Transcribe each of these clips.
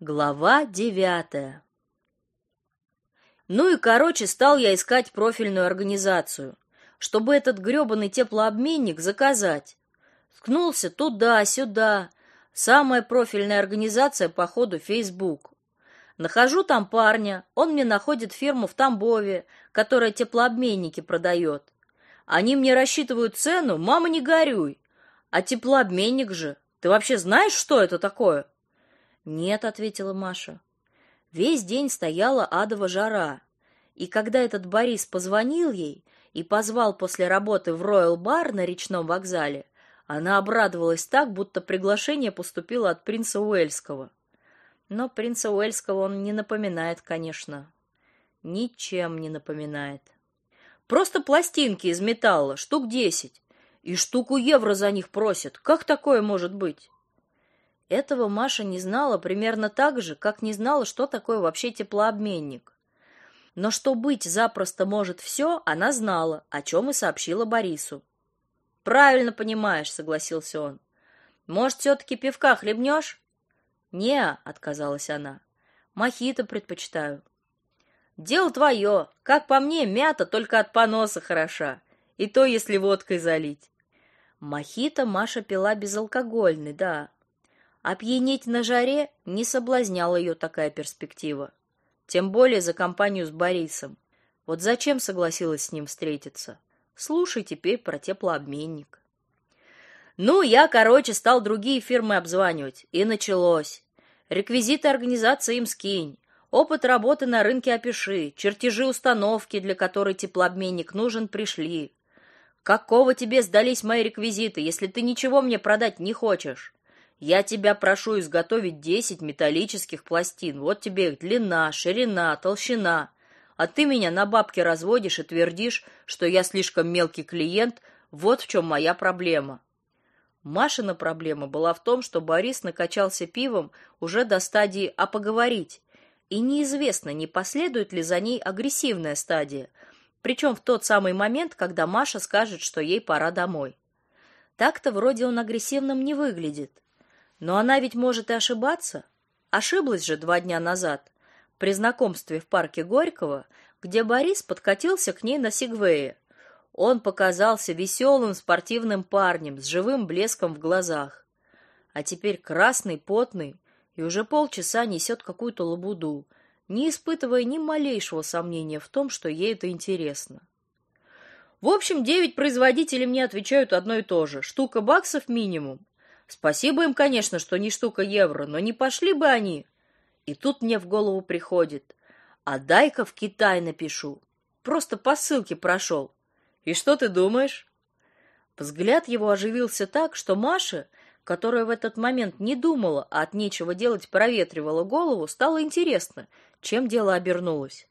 Глава девятая. Ну и, короче, стал я искать профильную организацию, чтобы этот грёбаный теплообменник заказать. Ткнулся туда-сюда. Самая профильная организация, походу, Facebook. Нахожу там парня, он мне находит фирму в Тамбове, которая теплообменники продает. Они мне рассчитывают цену, мама, не горюй. А теплообменник же, ты вообще знаешь, что это такое? Нет, ответила Маша. Весь день стояла адова жара. И когда этот Борис позвонил ей и позвал после работы в Роyal Бар на речном вокзале, она обрадовалась так, будто приглашение поступило от принца Уэльского. Но принца Уэльского он не напоминает, конечно. Ничем не напоминает. Просто пластинки из металла, штук десять. И штуку евро за них просят. Как такое может быть? Этого Маша не знала примерно так же, как не знала, что такое вообще теплообменник. Но что быть запросто может все, она знала, о чем и сообщила Борису. Правильно понимаешь, согласился он. Может, все таки пивка хлебнешь? Не, отказалась она. Мохито предпочитаю. Дело твое. Как по мне, мята только от поноса хороша, и то, если водкой залить. Мохито Маша пила безалкогольный, да. Опьянеть на жаре не соблазняла ее такая перспектива. Тем более за компанию с Борисом. Вот зачем согласилась с ним встретиться? Слушай теперь про теплообменник. Ну, я, короче, стал другие фирмы обзванивать, и началось. Реквизиты организации им скинь, опыт работы на рынке опиши, чертежи установки, для которой теплообменник нужен, пришли. Какого тебе сдались мои реквизиты, если ты ничего мне продать не хочешь? Я тебя прошу изготовить десять металлических пластин. Вот тебе их длина, ширина, толщина. А ты меня на бабки разводишь и твердишь, что я слишком мелкий клиент. Вот в чем моя проблема. Машина проблема была в том, что Борис накачался пивом уже до стадии «а поговорить», и неизвестно, не последует ли за ней агрессивная стадия, причем в тот самый момент, когда Маша скажет, что ей пора домой. Так-то вроде он агрессивным не выглядит. Но она ведь может и ошибаться. Ошиблась же два дня назад при знакомстве в парке Горького, где Борис подкатился к ней на сегвее. Он показался веселым спортивным парнем с живым блеском в глазах. А теперь красный, потный и уже полчаса несет какую-то лабуду, не испытывая ни малейшего сомнения в том, что ей это интересно. В общем, девять производителей мне отвечают одно и то же: штука баксов минимум. Спасибо им, конечно, что не штука евро, но не пошли бы они. И тут мне в голову приходит: а дай-ка в Китай напишу. Просто по ссылке прошел. И что ты думаешь? Взгляд его оживился так, что Маша, которая в этот момент не думала, а от нечего делать проветривала голову, стало интересно, чем дело обернулось.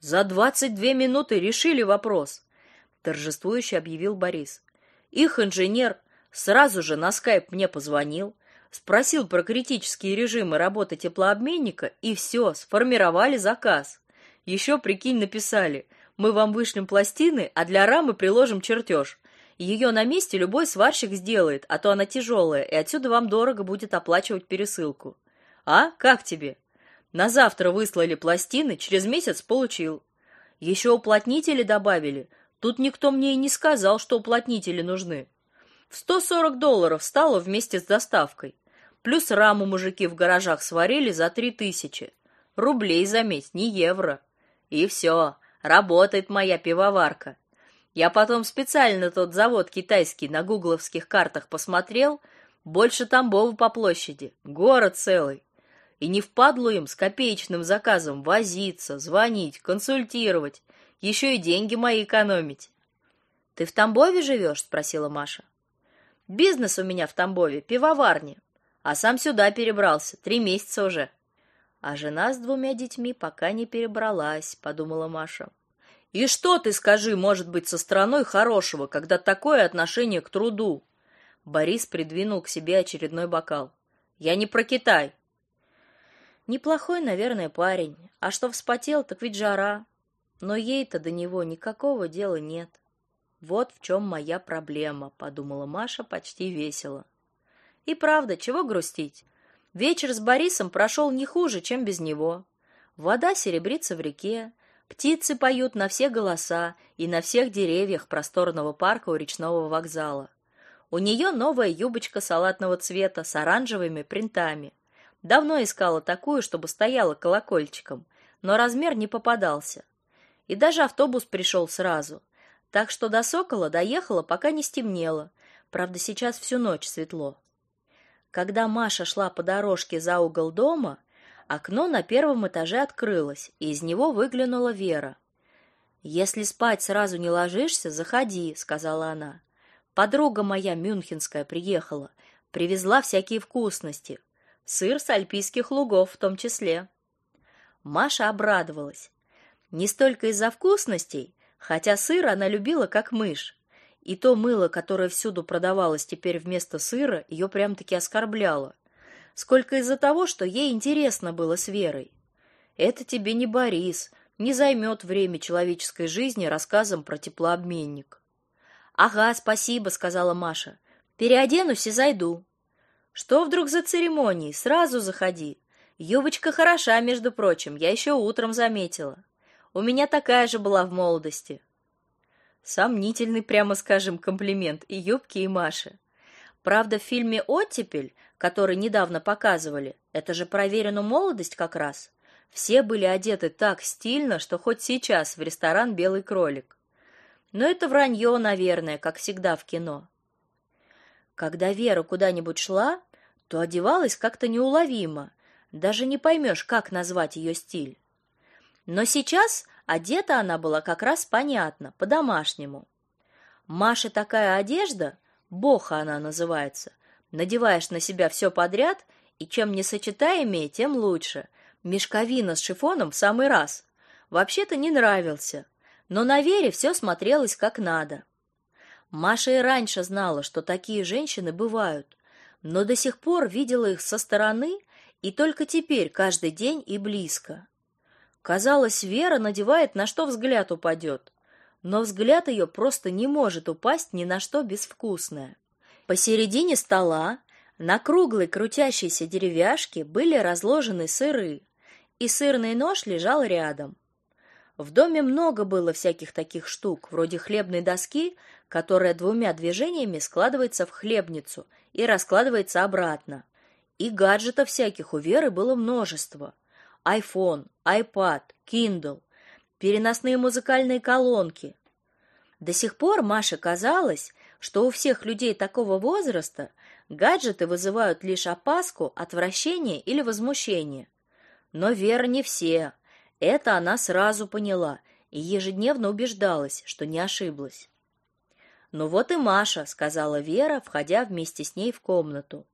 За двадцать две минуты решили вопрос, торжествующе объявил Борис. Их инженер Сразу же на скайп мне позвонил, спросил про критические режимы работы теплообменника, и все, сформировали заказ. Еще, прикинь, написали, мы вам вышлем пластины, а для рамы приложим чертеж. Ее на месте любой сварщик сделает, а то она тяжелая, и отсюда вам дорого будет оплачивать пересылку. А, как тебе? На завтра выслали пластины, через месяц получил. Еще уплотнители добавили. Тут никто мне и не сказал, что уплотнители нужны. В 140 долларов стало вместе с доставкой. Плюс раму мужики в гаражах сварили за три тысячи. Рублей, заметь, не евро. И все, работает моя пивоварка. Я потом специально тот завод китайский на гугловских картах посмотрел, больше Тамбова по площади, город целый. И не впадлу им с копеечным заказом возиться, звонить, консультировать, еще и деньги мои экономить. Ты в Тамбове живешь?» — спросила Маша. Бизнес у меня в Тамбове, пивоварня. А сам сюда перебрался, три месяца уже. А жена с двумя детьми пока не перебралась, подумала Маша. И что ты, скажи, может быть со стороной хорошего, когда такое отношение к труду? Борис придвинул к себе очередной бокал. Я не про Китай. Неплохой, наверное, парень. А что вспотел, так ведь жара. Но ей-то до него никакого дела нет. Вот в чем моя проблема, подумала Маша почти весело. И правда, чего грустить? Вечер с Борисом прошел не хуже, чем без него. Вода серебрится в реке, птицы поют на все голоса и на всех деревьях просторного парка у речного вокзала. У нее новая юбочка салатного цвета с оранжевыми принтами. Давно искала такую, чтобы стояла колокольчиком, но размер не попадался. И даже автобус пришел сразу. Так что до Сокола доехала, пока не стемнело. Правда, сейчас всю ночь светло. Когда Маша шла по дорожке за угол дома, окно на первом этаже открылось, и из него выглянула Вера. Если спать сразу не ложишься, заходи, сказала она. Подруга моя мюнхенская приехала, привезла всякие вкусности, сыр с альпийских лугов в том числе. Маша обрадовалась. Не столько из-за вкусностей, хотя сыр она любила как мышь. И то мыло, которое всюду продавалось теперь вместо сыра, ее прям-таки оскорбляло. Сколько из-за того, что ей интересно было с Верой. Это тебе не Борис, не займет время человеческой жизни рассказом про теплообменник. Ага, спасибо, сказала Маша. Переоденусь и зайду. Что вдруг за церемонии? Сразу заходи. Юбочка хороша, между прочим, я еще утром заметила. У меня такая же была в молодости. Сомнительный, прямо скажем, комплимент и юбке, и Маше. Правда, в фильме «Оттепель», который недавно показывали, это же проверенную молодость как раз. Все были одеты так стильно, что хоть сейчас в ресторан «Белый кролик». Но это вранье, наверное, как всегда в кино. Когда Вера куда-нибудь шла, то одевалась как-то неуловимо, даже не поймешь, как назвать ее стиль. Но сейчас одета она была как раз понятно, по-домашнему. Маше такая одежда, боха она называется. Надеваешь на себя все подряд, и чем не сочетаемее, тем лучше. Мешковина с шифоном в самый раз. Вообще-то не нравился, но на Вере все смотрелось как надо. Маша и раньше знала, что такие женщины бывают, но до сих пор видела их со стороны и только теперь каждый день и близко. Казалось, Вера надевает на что взгляд упадет, но взгляд ее просто не может упасть ни на что безвкусное. Посередине стола на круглой крутящейся деревяшке были разложены сыры, и сырный нож лежал рядом. В доме много было всяких таких штук, вроде хлебной доски, которая двумя движениями складывается в хлебницу и раскладывается обратно. И гаджетов всяких у Веры было множество iPhone, iPad, Kindle, переносные музыкальные колонки. До сих пор Маше казалось, что у всех людей такого возраста гаджеты вызывают лишь опаску, отвращение или возмущение. Но Вера не все. Это она сразу поняла и ежедневно убеждалась, что не ошиблась. «Ну вот и Маша», — сказала Вера, входя вместе с ней в комнату.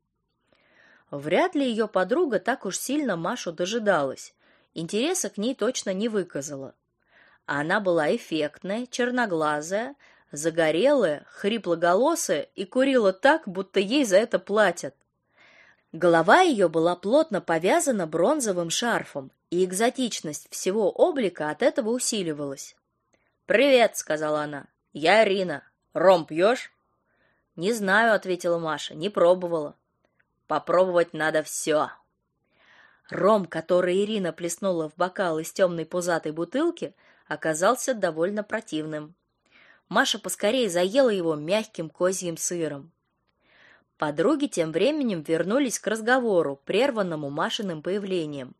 Вряд ли ее подруга так уж сильно Машу дожидалась. Интереса к ней точно не выказала. Она была эффектная, черноглазая, загорелая, хриплоголосая и курила так, будто ей за это платят. Голова ее была плотно повязана бронзовым шарфом, и экзотичность всего облика от этого усиливалась. «Привет», — сказала она. «Я Ирина. Ром пьешь?» «Не знаю», — ответила Маша. «Не пробовала». Попробовать надо все. Ром, который Ирина плеснула в бокал из темной пузатой бутылки, оказался довольно противным. Маша поскорее заела его мягким козьим сыром. Подруги тем временем вернулись к разговору, прерванному Машиным появлением.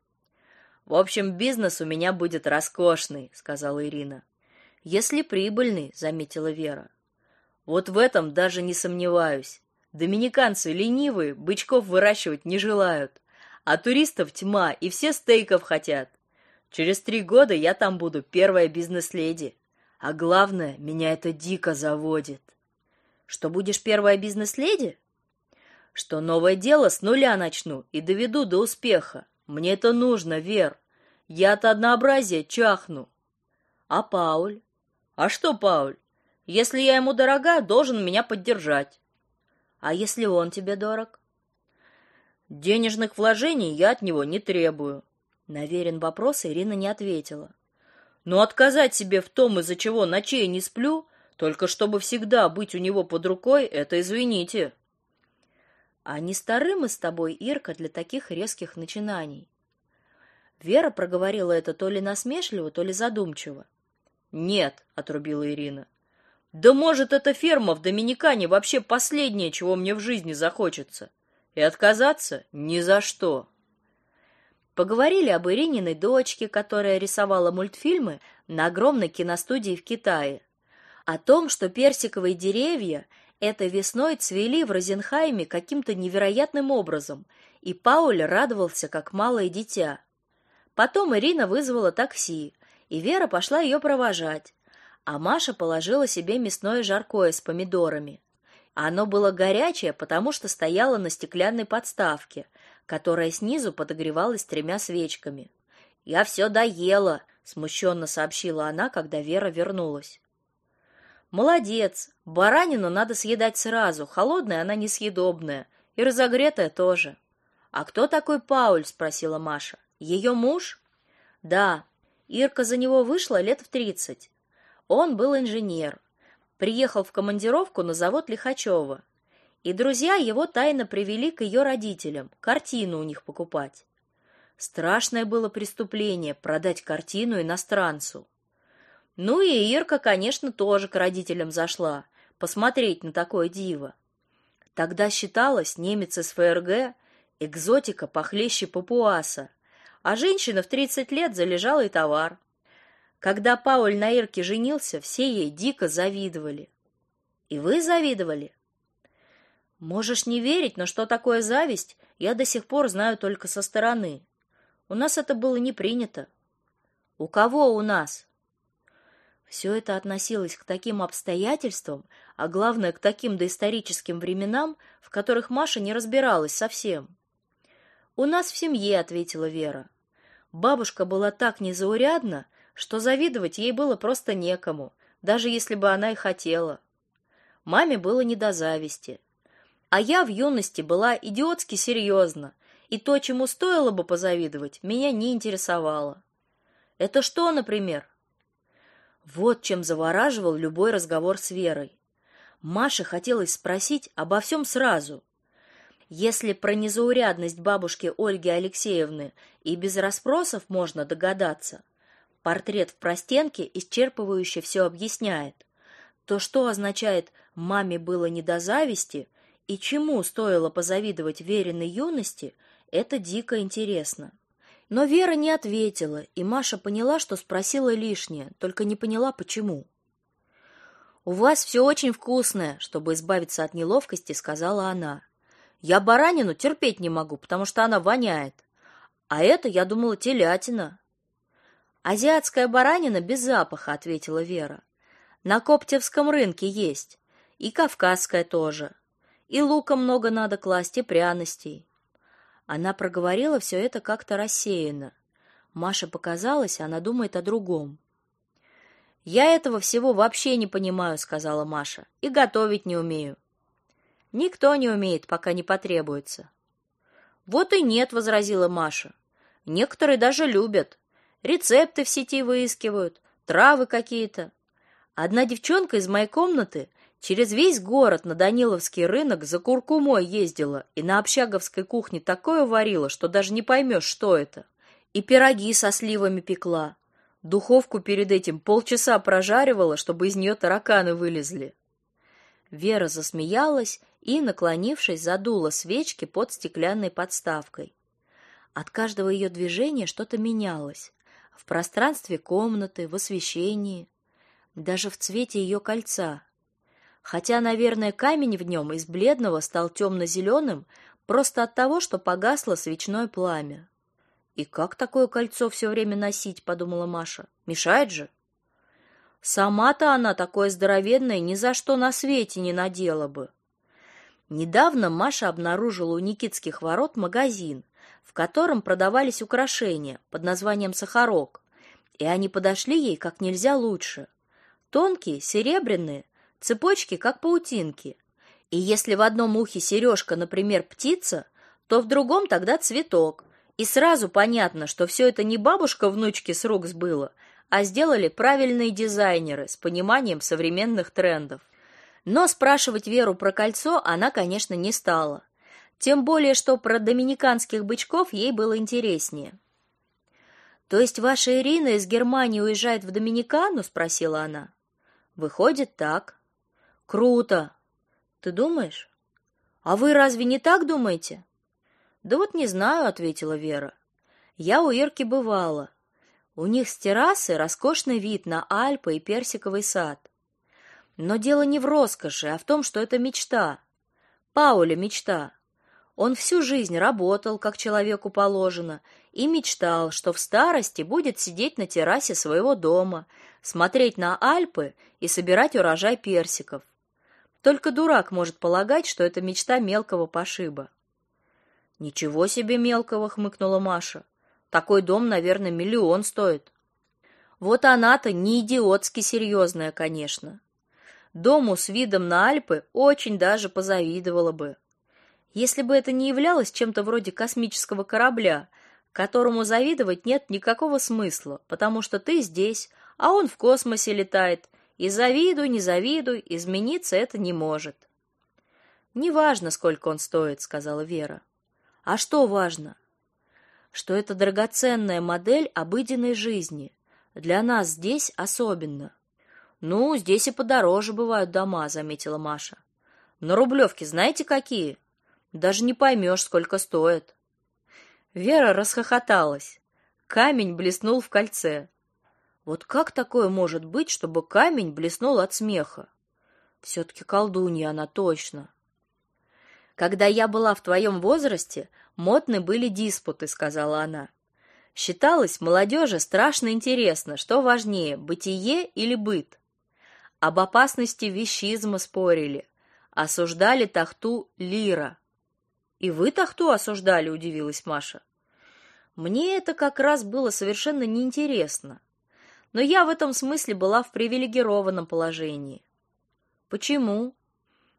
В общем, бизнес у меня будет роскошный, сказала Ирина. Если прибыльный, заметила Вера. Вот в этом даже не сомневаюсь. Доминиканцы ленивые, бычков выращивать не желают, а туристов тьма, и все стейков хотят. Через три года я там буду первая бизнес-леди. А главное, меня это дико заводит. Что будешь первая бизнес-леди? Что новое дело с нуля начну и доведу до успеха. Мне это нужно, Вер. Я от однообразия чахну. А Пауль? А что Пауль? Если я ему дорога, должен меня поддержать. А если он тебе дорог? Денежных вложений я от него не требую. На верен вопрос Ирина не ответила. Но отказать себе в том, из-за чего ночей не сплю, только чтобы всегда быть у него под рукой, это извините. А не стары мы с тобой, Ирка, для таких резких начинаний. Вера проговорила это то ли насмешливо, то ли задумчиво. Нет, отрубила Ирина. Да может, эта ферма в Доминикане вообще последнее, чего мне в жизни захочется. И отказаться ни за что. Поговорили об Ирининой дочке, которая рисовала мультфильмы на огромной киностудии в Китае. О том, что персиковые деревья этой весной цвели в Розенхайме каким-то невероятным образом, и Пауль радовался как малое дитя. Потом Ирина вызвала такси, и Вера пошла ее провожать, а Маша положила себе мясное жаркое с помидорами. Оно было горячее, потому что стояло на стеклянной подставке, которая снизу подогревалась тремя свечками. «Я все доела», — смущенно сообщила она, когда Вера вернулась. «Молодец! Баранину надо съедать сразу, холодная она несъедобная, и разогретая тоже». «А кто такой Пауль?» — спросила Маша. «Ее муж?» «Да. Ирка за него вышла лет в тридцать. Он был инженер. Приехал в командировку на завод Лихачева. И друзья его тайно привели к ее родителям, картину у них покупать. Страшное было преступление продать картину иностранцу. Ну и Ирка, конечно, тоже к родителям зашла, посмотреть на такое диво. Тогда считалось, немец из ФРГ экзотика похлеще папуаса, а женщина в 30 лет залежала и товар. Когда Пауль на Ирке женился, все ей дико завидовали. И вы завидовали? Можешь не верить, но что такое зависть, я до сих пор знаю только со стороны. У нас это было не принято. У кого у нас? Все это относилось к таким обстоятельствам, а главное, к таким доисторическим временам, в которых Маша не разбиралась совсем. У нас в семье, ответила Вера. Бабушка была так незаурядна, что завидовать ей было просто некому, даже если бы она и хотела. Маме было не до зависти. А я в юности была идиотски серьезна, и то, чему стоило бы позавидовать, меня не интересовало. Это что, например? Вот чем завораживал любой разговор с Верой. Маше хотелось спросить обо всем сразу. Если про незаурядность бабушки Ольги Алексеевны и без расспросов можно догадаться, Портрет в простенке исчерпывающе все объясняет. То, что означает «маме было не до зависти» и чему стоило позавидовать веренной юности, это дико интересно. Но Вера не ответила, и Маша поняла, что спросила лишнее, только не поняла, почему. «У вас все очень вкусное», — чтобы избавиться от неловкости, сказала она. «Я баранину терпеть не могу, потому что она воняет. А это, я думала, телятина. Азиатская баранина без запаха, ответила Вера. На Коптевском рынке есть, и кавказская тоже. И лука много надо класть, и пряностей. Она проговорила все это как-то рассеянно. Маше показалось, она думает о другом. Я этого всего вообще не понимаю, сказала Маша. И готовить не умею. Никто не умеет, пока не потребуется. Вот и нет, возразила Маша. Некоторые даже любят. Рецепты в сети выискивают, травы какие-то. Одна девчонка из моей комнаты через весь город на Даниловский рынок за куркумой ездила и на общаговской кухне такое варила, что даже не поймешь, что это. И пироги со сливами пекла. Духовку перед этим полчаса прожаривала, чтобы из нее тараканы вылезли. Вера засмеялась и, наклонившись, задула свечки под стеклянной подставкой. От каждого ее движения что-то менялось в пространстве комнаты, в освещении, даже в цвете ее кольца. Хотя, наверное, камень в нем из бледного стал темно-зеленым просто от того, что погасло свечное пламя. И как такое кольцо все время носить, подумала Маша. Мешает же. Сама-то она такое здоровенное ни за что на свете не надела бы. Недавно Маша обнаружила у Никитских ворот магазин, в котором продавались украшения под названием сахарок, и они подошли ей как нельзя лучше. Тонкие, серебряные, цепочки как паутинки. И если в одном ухе сережка, например, птица, то в другом тогда цветок. И сразу понятно, что все это не бабушка внучке с рук сбыла, а сделали правильные дизайнеры с пониманием современных трендов. Но спрашивать Веру про кольцо она, конечно, не стала. Тем более, что про доминиканских бычков ей было интереснее. То есть ваша Ирина из Германии уезжает в Доминикану, спросила она. Выходит так. Круто. Ты думаешь? А вы разве не так думаете? Да вот не знаю, ответила Вера. Я у Ирки бывала. У них с террасы роскошный вид на Альпы и персиковый сад. Но дело не в роскоши, а в том, что это мечта. Пауля мечта. Он всю жизнь работал, как человеку положено, и мечтал, что в старости будет сидеть на террасе своего дома, смотреть на Альпы и собирать урожай персиков. Только дурак может полагать, что это мечта мелкого пошиба. Ничего себе мелкого, хмыкнула Маша. Такой дом, наверное, миллион стоит. Вот она-то не идиотски серьезная, конечно. Дому с видом на Альпы очень даже позавидовала бы если бы это не являлось чем-то вроде космического корабля, которому завидовать нет никакого смысла, потому что ты здесь, а он в космосе летает, и завидуй, не завидуй, измениться это не может. Неважно, сколько он стоит, сказала Вера. А что важно? Что это драгоценная модель обыденной жизни. Для нас здесь особенно. Ну, здесь и подороже бывают дома, заметила Маша. На Рублевке знаете какие? Даже не поймешь, сколько стоит. Вера расхохоталась. Камень блеснул в кольце. Вот как такое может быть, чтобы камень блеснул от смеха? все таки колдунья она точно. Когда я была в твоем возрасте, модны были диспуты, сказала она. Считалось, молодежи страшно интересно, что важнее, бытие или быт. Об опасности вещизма спорили, осуждали тахту лира. И вы тахту осуждали, удивилась Маша. Мне это как раз было совершенно неинтересно. Но я в этом смысле была в привилегированном положении. Почему?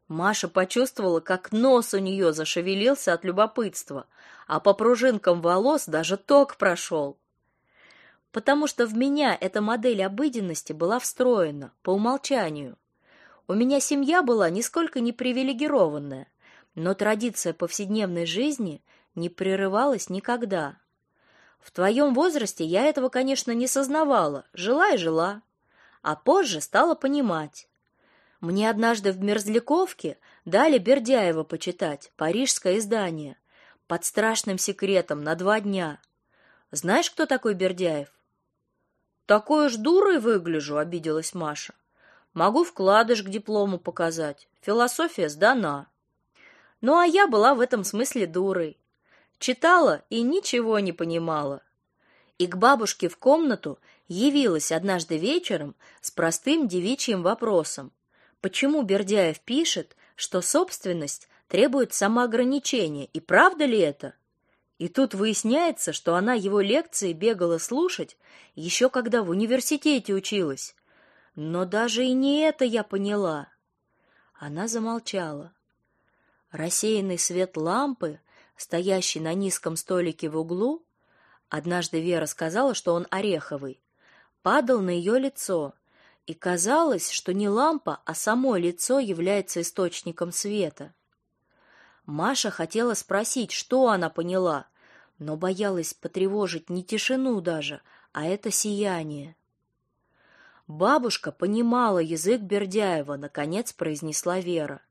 Маша почувствовала, как нос у нее зашевелился от любопытства, а по пружинкам волос даже ток прошел. Потому что в меня эта модель обыденности была встроена по умолчанию. У меня семья была нисколько не привилегированная, но традиция повседневной жизни не прерывалась никогда. В твоем возрасте я этого, конечно, не сознавала, жила и жила, а позже стала понимать. Мне однажды в Мерзляковке дали Бердяева почитать, парижское издание, под страшным секретом на два дня. Знаешь, кто такой Бердяев? Такой уж дурой выгляжу, обиделась Маша. Могу вкладыш к диплому показать. Философия сдана. Ну а я была в этом смысле дурой. Читала и ничего не понимала. И к бабушке в комнату явилась однажды вечером с простым девичьим вопросом: почему Бердяев пишет, что собственность требует самоограничения, и правда ли это? И тут выясняется, что она его лекции бегала слушать еще когда в университете училась. Но даже и не это я поняла. Она замолчала. Рассеянный свет лампы, стоящий на низком столике в углу, однажды Вера сказала, что он ореховый, падал на ее лицо, и казалось, что не лампа, а само лицо является источником света. Маша хотела спросить, что она поняла, но боялась потревожить не тишину даже, а это сияние. Бабушка понимала язык Бердяева, наконец произнесла Вера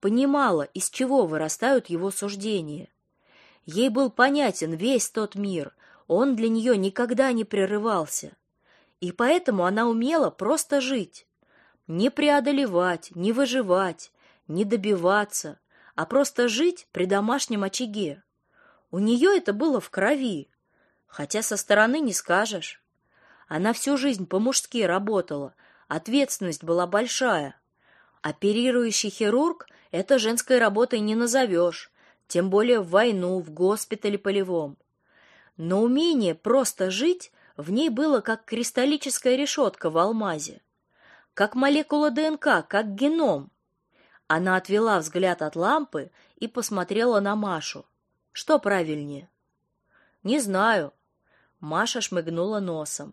понимала, из чего вырастают его суждения. Ей был понятен весь тот мир, он для нее никогда не прерывался. И поэтому она умела просто жить, не преодолевать, не выживать, не добиваться, а просто жить при домашнем очаге. У нее это было в крови, хотя со стороны не скажешь. Она всю жизнь по-мужски работала, ответственность была большая. Оперирующий хирург это женской работой не назовешь, тем более в войну, в госпитале полевом. Но умение просто жить в ней было как кристаллическая решетка в алмазе, как молекула ДНК, как геном. Она отвела взгляд от лампы и посмотрела на Машу. Что правильнее? Не знаю. Маша шмыгнула носом.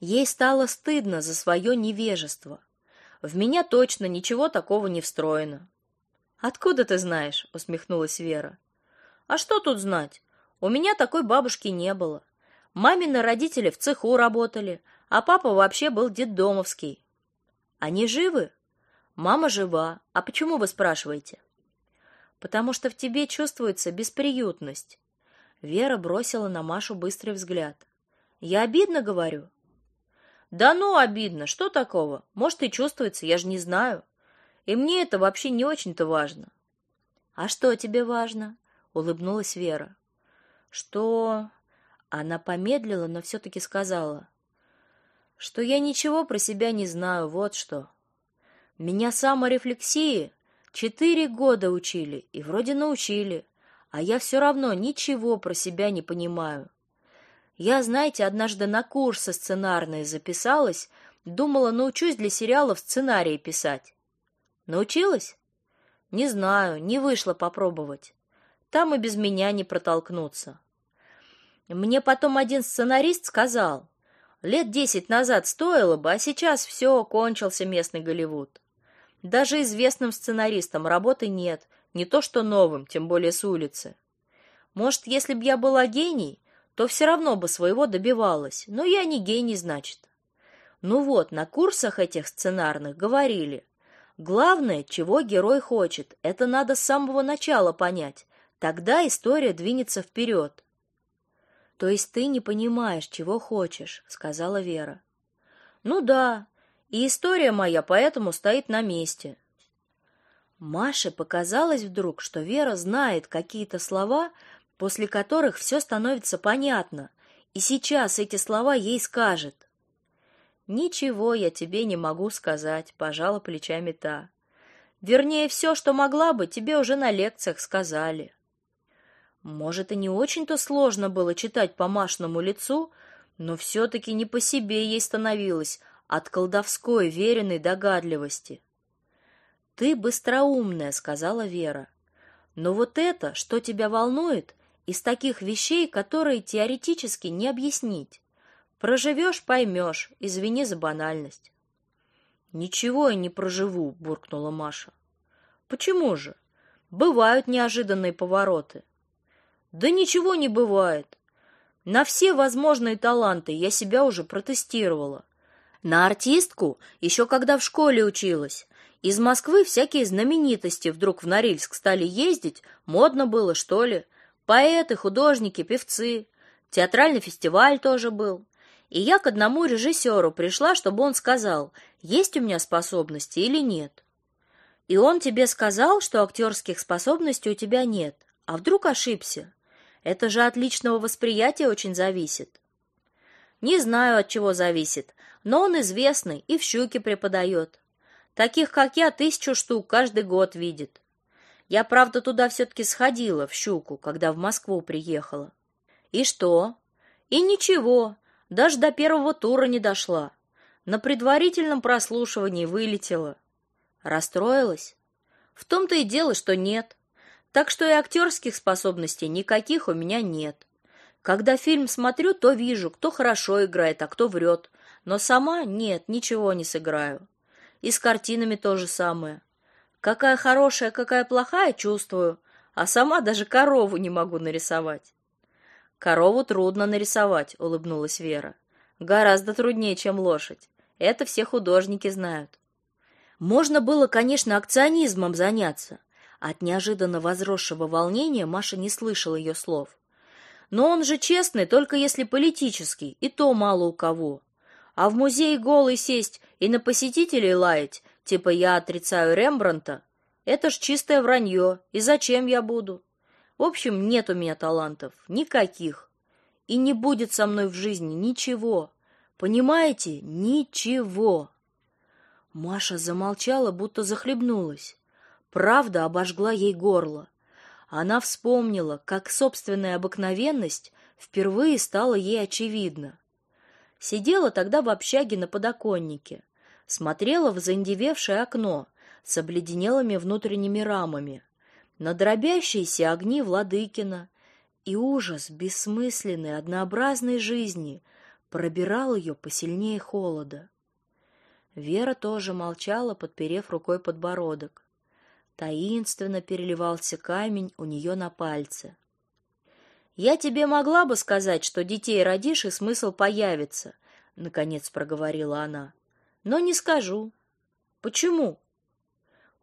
Ей стало стыдно за свое невежество. В меня точно ничего такого не встроено. Откуда ты знаешь? усмехнулась Вера. А что тут знать? У меня такой бабушки не было. Мамины родители в цеху работали, а папа вообще был детдомовский. Они живы? Мама жива. А почему вы спрашиваете? Потому что в тебе чувствуется бесприютность. Вера бросила на Машу быстрый взгляд. Я обидно говорю. Да ну обидно, что такого? Может и чувствуется, я же не знаю. И мне это вообще не очень-то важно. А что тебе важно? улыбнулась Вера. Что она помедлила, но все таки сказала, что я ничего про себя не знаю, вот что. Меня саморефлексии четыре года учили и вроде научили, а я все равно ничего про себя не понимаю. Я, знаете, однажды на курсы сценарные записалась, думала, научусь для сериалов сценарии писать. Научилась? Не знаю, не вышло попробовать. Там и без меня не протолкнуться. Мне потом один сценарист сказал: "Лет десять назад стоило бы, а сейчас все, кончился местный Голливуд. Даже известным сценаристам работы нет, не то что новым, тем более с улицы. Может, если б я была гений, то все равно бы своего добивалась, но я не гений, значит. Ну вот, на курсах этих сценарных говорили: Главное, чего герой хочет, это надо с самого начала понять. Тогда история двинется вперед. То есть ты не понимаешь, чего хочешь, сказала Вера. Ну да, и история моя поэтому стоит на месте. Маше показалось вдруг, что Вера знает какие-то слова, после которых все становится понятно, и сейчас эти слова ей скажет. Ничего я тебе не могу сказать, пожала плечами та. Вернее, все, что могла бы, тебе уже на лекциях сказали. Может, и не очень-то сложно было читать по Машному лицу, но все таки не по себе ей становилось от колдовской веренной догадливости. Ты быстроумная, сказала Вера. Но вот это, что тебя волнует, из таких вещей, которые теоретически не объяснить. Проживешь — поймешь, извини за банальность. Ничего я не проживу, буркнула Маша. Почему же? Бывают неожиданные повороты. Да ничего не бывает. На все возможные таланты я себя уже протестировала. На артистку еще когда в школе училась. Из Москвы всякие знаменитости вдруг в Норильск стали ездить, модно было, что ли? Поэты, художники, певцы. Театральный фестиваль тоже был. И я к одному режиссеру пришла, чтобы он сказал, есть у меня способности или нет. И он тебе сказал, что актерских способностей у тебя нет. А вдруг ошибся? Это же от личного восприятия очень зависит. Не знаю, от чего зависит, но он известный и в щуке преподает. Таких, как я, тысячу штук каждый год видит. Я, правда, туда все-таки сходила, в щуку, когда в Москву приехала. И что? И ничего, даже до первого тура не дошла. На предварительном прослушивании вылетела. Расстроилась? В том-то и дело, что нет. Так что и актерских способностей никаких у меня нет. Когда фильм смотрю, то вижу, кто хорошо играет, а кто врет. Но сама нет, ничего не сыграю. И с картинами то же самое. Какая хорошая, какая плохая, чувствую, а сама даже корову не могу нарисовать. Корову трудно нарисовать, улыбнулась Вера. Гораздо труднее, чем лошадь. Это все художники знают. Можно было, конечно, акционизмом заняться. От неожиданно возросшего волнения Маша не слышала ее слов. Но он же честный, только если политический, и то мало у кого. А в музее голый сесть и на посетителей лаять, типа я отрицаю Рембранта, это ж чистое вранье, и зачем я буду? В общем, нет у меня талантов, никаких. И не будет со мной в жизни ничего. Понимаете? Ничего. Маша замолчала, будто захлебнулась. Правда обожгла ей горло. Она вспомнила, как собственная обыкновенность впервые стала ей очевидна. Сидела тогда в общаге на подоконнике, смотрела в заиндевевшее окно с обледенелыми внутренними рамами на дробящиеся огни Владыкина, и ужас бессмысленной, однообразной жизни пробирал ее посильнее холода. Вера тоже молчала, подперев рукой подбородок. Таинственно переливался камень у нее на пальце. «Я тебе могла бы сказать, что детей родишь, и смысл появится», — наконец проговорила она. «Но не скажу. Почему?»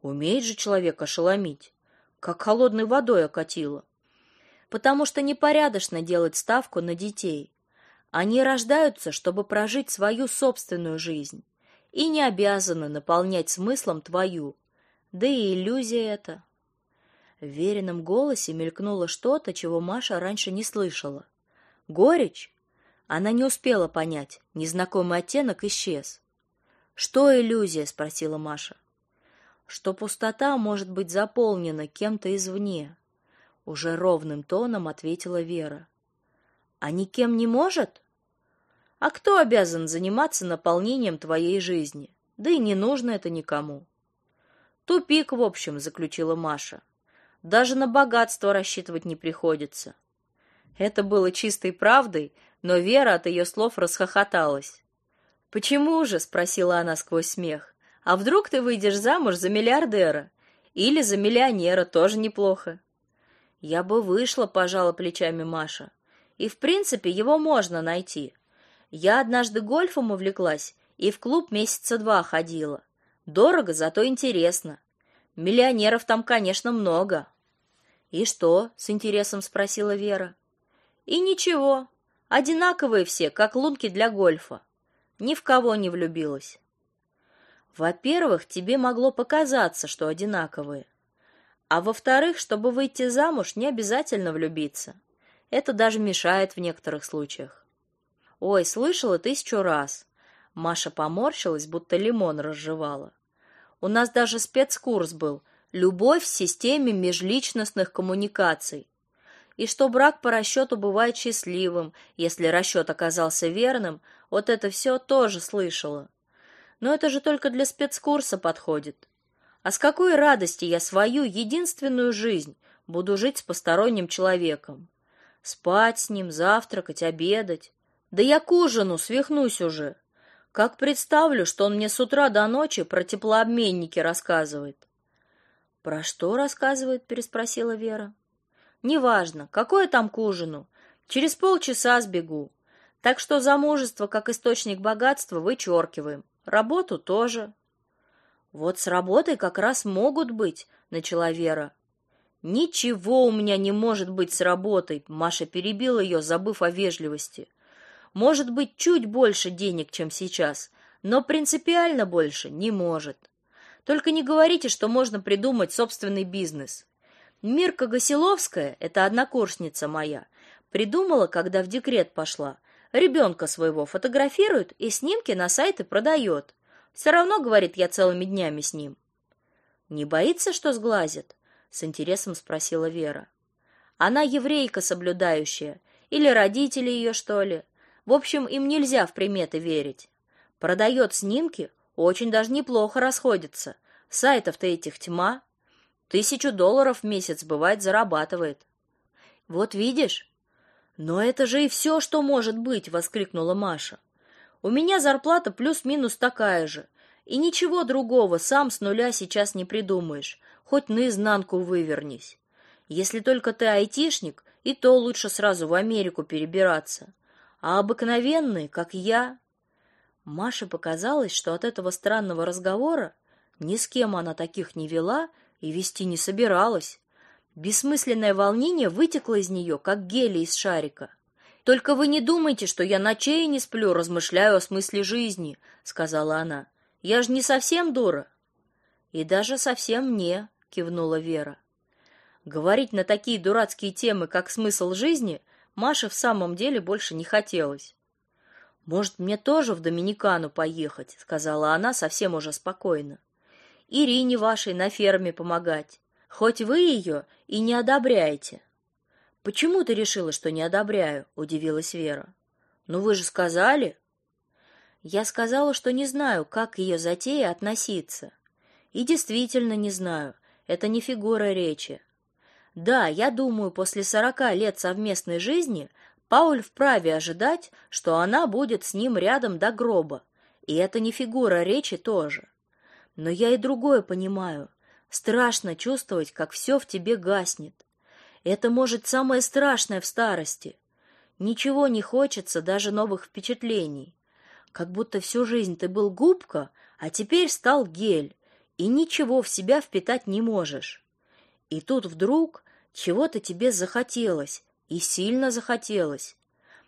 Умеет же человек ошеломить, как холодной водой окатило. Потому что непорядочно делать ставку на детей. Они рождаются, чтобы прожить свою собственную жизнь, и не обязаны наполнять смыслом твою. Да и иллюзия это. В веренном голосе мелькнуло что-то, чего Маша раньше не слышала. Горечь? Она не успела понять, незнакомый оттенок исчез. «Что иллюзия?» — спросила Маша. «Что пустота может быть заполнена кем-то извне», — уже ровным тоном ответила Вера. «А никем не может?» «А кто обязан заниматься наполнением твоей жизни? Да и не нужно это никому». «Тупик, в общем», — заключила Маша. Даже на богатство рассчитывать не приходится. Это было чистой правдой, но Вера от ее слов расхохоталась. «Почему же?» — спросила она сквозь смех. «А вдруг ты выйдешь замуж за миллиардера? Или за миллионера, тоже неплохо». «Я бы вышла», — пожала плечами Маша. «И, в принципе, его можно найти. Я однажды гольфом увлеклась и в клуб месяца два ходила. Дорого, зато интересно. Миллионеров там, конечно, много. И что? с интересом спросила Вера. И ничего, одинаковые все, как лунки для гольфа. Ни в кого не влюбилась. Во-первых, тебе могло показаться, что одинаковые. А во-вторых, чтобы выйти замуж, не обязательно влюбиться. Это даже мешает в некоторых случаях. Ой, слышала тысячу раз. Маша поморщилась, будто лимон разжевала. У нас даже спецкурс был «Любовь в системе межличностных коммуникаций». И что брак по расчету бывает счастливым, если расчет оказался верным, вот это все тоже слышала. Но это же только для спецкурса подходит. А с какой радости я свою единственную жизнь буду жить с посторонним человеком? Спать с ним, завтракать, обедать. Да я к ужину свихнусь уже. Как представлю, что он мне с утра до ночи про теплообменники рассказывает. Про что рассказывает, переспросила Вера. Неважно, какое там к ужину. Через полчаса сбегу. Так что замужество как источник богатства вычеркиваем. Работу тоже. Вот с работой как раз могут быть, начала Вера. Ничего у меня не может быть с работой, Маша перебила ее, забыв о вежливости. Может быть, чуть больше денег, чем сейчас, но принципиально больше не может. Только не говорите, что можно придумать собственный бизнес. Мирка Гасиловская, это однокурсница моя, придумала, когда в декрет пошла. Ребенка своего фотографирует и снимки на сайты продает. Все равно, говорит, я целыми днями с ним. Не боится, что сглазит? С интересом спросила Вера. Она еврейка соблюдающая, или родители ее, что ли? В общем, им нельзя в приметы верить. Продает снимки, очень даже неплохо расходится. Сайтов-то этих тьма. Тысячу долларов в месяц, бывает, зарабатывает. Вот видишь? Но это же и все, что может быть, воскликнула Маша. У меня зарплата плюс-минус такая же. И ничего другого сам с нуля сейчас не придумаешь. Хоть наизнанку вывернись. Если только ты айтишник, и то лучше сразу в Америку перебираться а обыкновенные, как я. Маше показалось, что от этого странного разговора ни с кем она таких не вела и вести не собиралась. Бессмысленное волнение вытекло из нее, как гелий из шарика. Только вы не думайте, что я ночей не сплю, размышляю о смысле жизни, сказала она. Я же не совсем дура. И даже совсем не, кивнула Вера. Говорить на такие дурацкие темы, как смысл жизни, Маше в самом деле больше не хотелось. Может, мне тоже в Доминикану поехать, сказала она совсем уже спокойно. Ирине вашей на ферме помогать. Хоть вы ее и не одобряете. Почему ты решила, что не одобряю? удивилась Вера. Ну вы же сказали. Я сказала, что не знаю, как к ее затее относиться. И действительно не знаю. Это не фигура речи. Да, я думаю, после сорока лет совместной жизни Пауль вправе ожидать, что она будет с ним рядом до гроба. И это не фигура речи тоже. Но я и другое понимаю. Страшно чувствовать, как все в тебе гаснет. Это, может, самое страшное в старости. Ничего не хочется, даже новых впечатлений. Как будто всю жизнь ты был губка, а теперь стал гель, и ничего в себя впитать не можешь. И тут вдруг чего-то тебе захотелось, и сильно захотелось.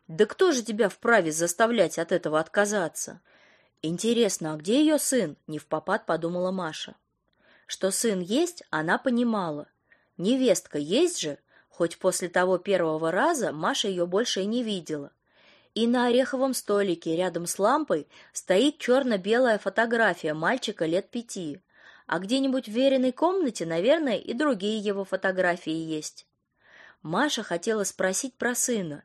Да кто же тебя вправе заставлять от этого отказаться? Интересно, а где ее сын? Не в попад подумала Маша. Что сын есть, она понимала. Невестка есть же, хоть после того первого раза Маша ее больше и не видела. И на ореховом столике рядом с лампой стоит черно-белая фотография мальчика лет пяти. А где-нибудь в веренной комнате, наверное, и другие его фотографии есть. Маша хотела спросить про сына,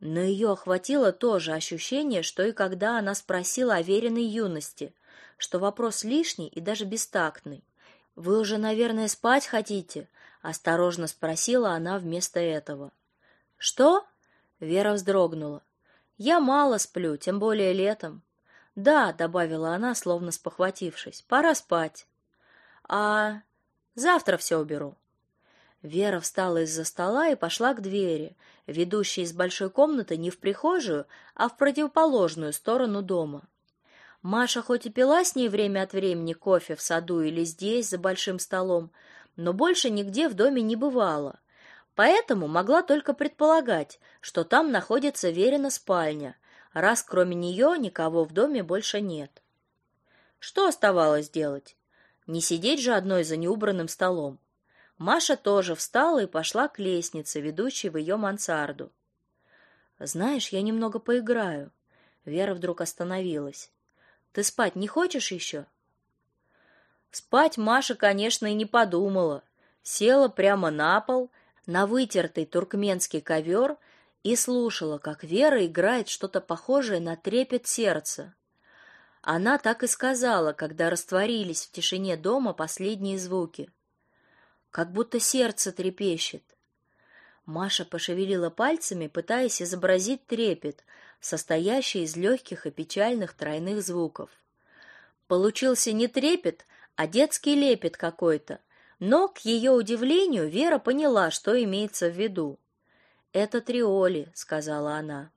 но ее охватило то же ощущение, что и когда она спросила о веренной юности, что вопрос лишний и даже бестактный. «Вы уже, наверное, спать хотите?» — осторожно спросила она вместо этого. «Что?» — Вера вздрогнула. «Я мало сплю, тем более летом». «Да», — добавила она, словно спохватившись, — «пора спать». «А завтра все уберу». Вера встала из-за стола и пошла к двери, ведущей из большой комнаты не в прихожую, а в противоположную сторону дома. Маша хоть и пила с ней время от времени кофе в саду или здесь, за большим столом, но больше нигде в доме не бывала. Поэтому могла только предполагать, что там находится Верина спальня, раз кроме нее никого в доме больше нет. Что оставалось делать? Не сидеть же одной за неубранным столом. Маша тоже встала и пошла к лестнице, ведущей в ее мансарду. Знаешь, я немного поиграю. Вера вдруг остановилась. Ты спать не хочешь еще?» Спать Маша, конечно, и не подумала. Села прямо на пол, на вытертый туркменский ковер и слушала, как Вера играет что-то похожее на трепет сердца. Она так и сказала, когда растворились в тишине дома последние звуки как будто сердце трепещет. Маша пошевелила пальцами, пытаясь изобразить трепет, состоящий из легких и печальных тройных звуков. Получился не трепет, а детский лепет какой-то, но, к ее удивлению, Вера поняла, что имеется в виду. «Это триоли», — сказала она.